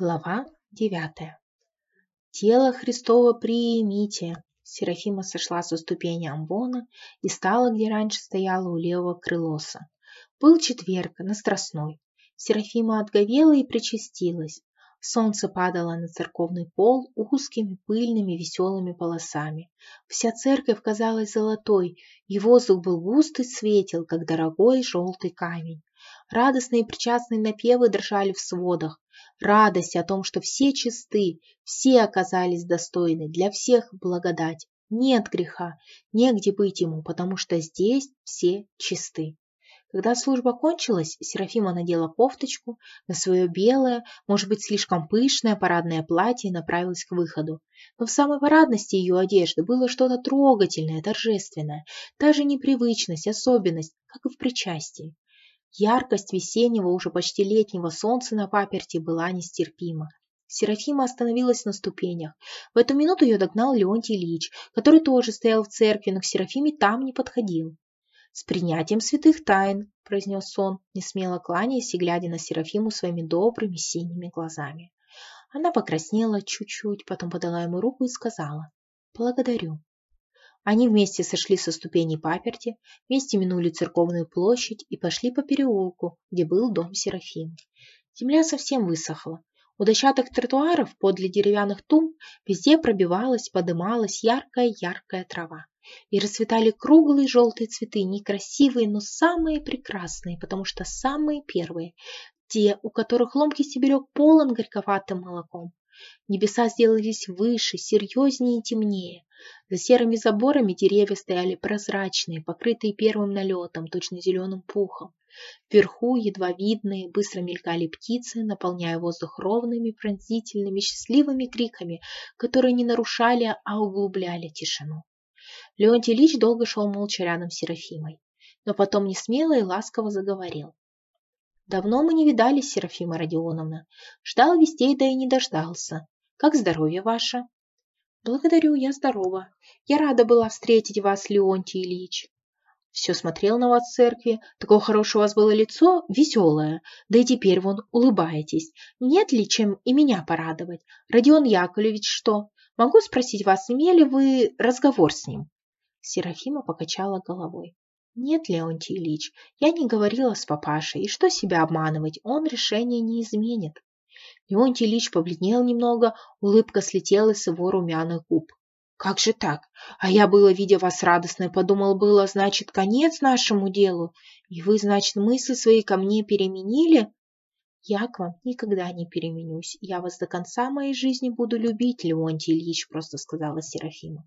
Глава девятая. «Тело Христово приимите!» Серафима сошла со ступени амбона и стала, где раньше стояла у левого крылоса. Был четверг, на Страстной. Серафима отговела и причастилась. Солнце падало на церковный пол узкими, пыльными, веселыми полосами. Вся церковь казалась золотой, и воздух был густый светел, как дорогой желтый камень. Радостные причастные напевы дрожали в сводах. Радость о том, что все чисты, все оказались достойны, для всех благодать. Нет греха, негде быть ему, потому что здесь все чисты. Когда служба кончилась, Серафима надела кофточку на свое белое, может быть, слишком пышное парадное платье и направилась к выходу. Но в самой парадности ее одежды было что-то трогательное, торжественное, та же непривычность, особенность, как и в причастии. Яркость весеннего, уже почти летнего солнца на паперти была нестерпима. Серафима остановилась на ступенях. В эту минуту ее догнал Леонтий Ильич, который тоже стоял в церкви, но к Серафиме там не подходил. «С принятием святых тайн», — произнес он, несмело кланяясь и глядя на Серафиму своими добрыми синими глазами. Она покраснела чуть-чуть, потом подала ему руку и сказала «Благодарю». Они вместе сошли со ступеней паперти, вместе минули церковную площадь и пошли по переулку, где был дом Серафим. Земля совсем высохла. У дощатых тротуаров подле деревянных тумб везде пробивалась, подымалась яркая-яркая трава и расцветали круглые желтые цветы, некрасивые, но самые прекрасные, потому что самые первые, те, у которых ломкий стебелек полон горьковатым молоком. Небеса сделались выше, серьезнее и темнее. За серыми заборами деревья стояли прозрачные, покрытые первым налетом, точно зеленым пухом. Вверху, едва видные, быстро мелькали птицы, наполняя воздух ровными, пронзительными, счастливыми криками, которые не нарушали, а углубляли тишину. Леонтий Ильич долго шел молча рядом с Серафимой, но потом несмело и ласково заговорил. «Давно мы не видались, Серафима Родионовна. Ждал вестей, да и не дождался. Как здоровье ваше?» «Благодарю, я здорова. Я рада была встретить вас, Леонтий Ильич». Все смотрел на вас в церкви. Такое хорошее у вас было лицо, веселое. Да и теперь вон улыбаетесь. Нет ли чем и меня порадовать? Родион Яковлевич что? Могу спросить вас, имели вы разговор с ним?» Серафима покачала головой. «Нет, Леонтий Ильич, я не говорила с папашей, и что себя обманывать, он решение не изменит». Леонтий Ильич побледнел немного, улыбка слетела с его румяных губ. «Как же так? А я было, видя вас радостной, подумал было, значит, конец нашему делу, и вы, значит, мысли свои ко мне переменили?» «Я к вам никогда не переменюсь, я вас до конца моей жизни буду любить, Леонтий Ильич», просто сказала Серафима.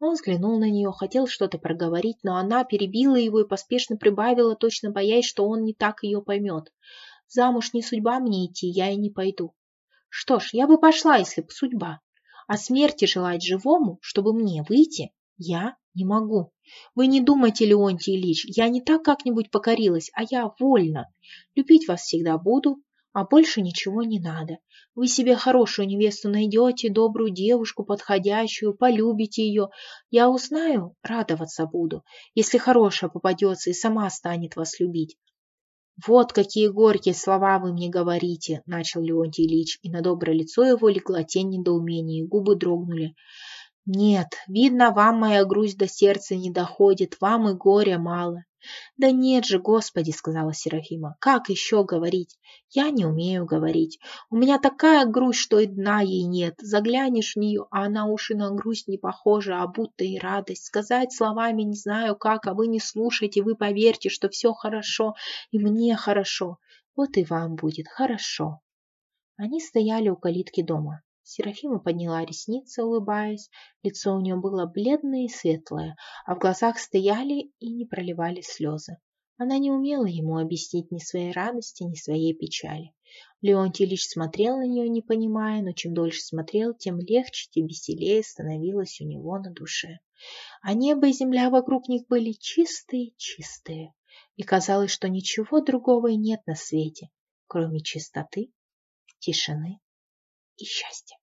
Он взглянул на нее, хотел что-то проговорить, но она перебила его и поспешно прибавила, точно боясь, что он не так ее поймет. Замуж не судьба мне идти, я и не пойду. Что ж, я бы пошла, если бы судьба. А смерти желать живому, чтобы мне выйти, я не могу. Вы не думайте, Леонтий Ильич, я не так как-нибудь покорилась, а я вольна. Любить вас всегда буду, а больше ничего не надо. Вы себе хорошую невесту найдете, добрую девушку, подходящую, полюбите ее. Я узнаю, радоваться буду, если хорошая попадется и сама станет вас любить. «Вот какие горькие слова вы мне говорите», — начал Леонтий Ильич, и на доброе лицо его легла тень недоумения, и губы дрогнули. «Нет, видно, вам моя грусть до сердца не доходит, вам и горя мало. «Да нет же, Господи!» — сказала Серафима. «Как еще говорить? Я не умею говорить. У меня такая грусть, что и дна ей нет. Заглянешь в нее, а она уж и на грусть не похожа, а будто и радость. Сказать словами не знаю как, а вы не слушайте, вы поверьте, что все хорошо, и мне хорошо. Вот и вам будет хорошо». Они стояли у калитки дома. Серафима подняла ресницы, улыбаясь. Лицо у нее было бледное и светлое, а в глазах стояли и не проливали слезы. Она не умела ему объяснить ни своей радости, ни своей печали. Леонтий лишь смотрел на нее, не понимая, но чем дольше смотрел, тем легче, тем веселее становилось у него на душе. А небо и земля вокруг них были чистые-чистые, и казалось, что ничего другого и нет на свете, кроме чистоты, тишины и счастья.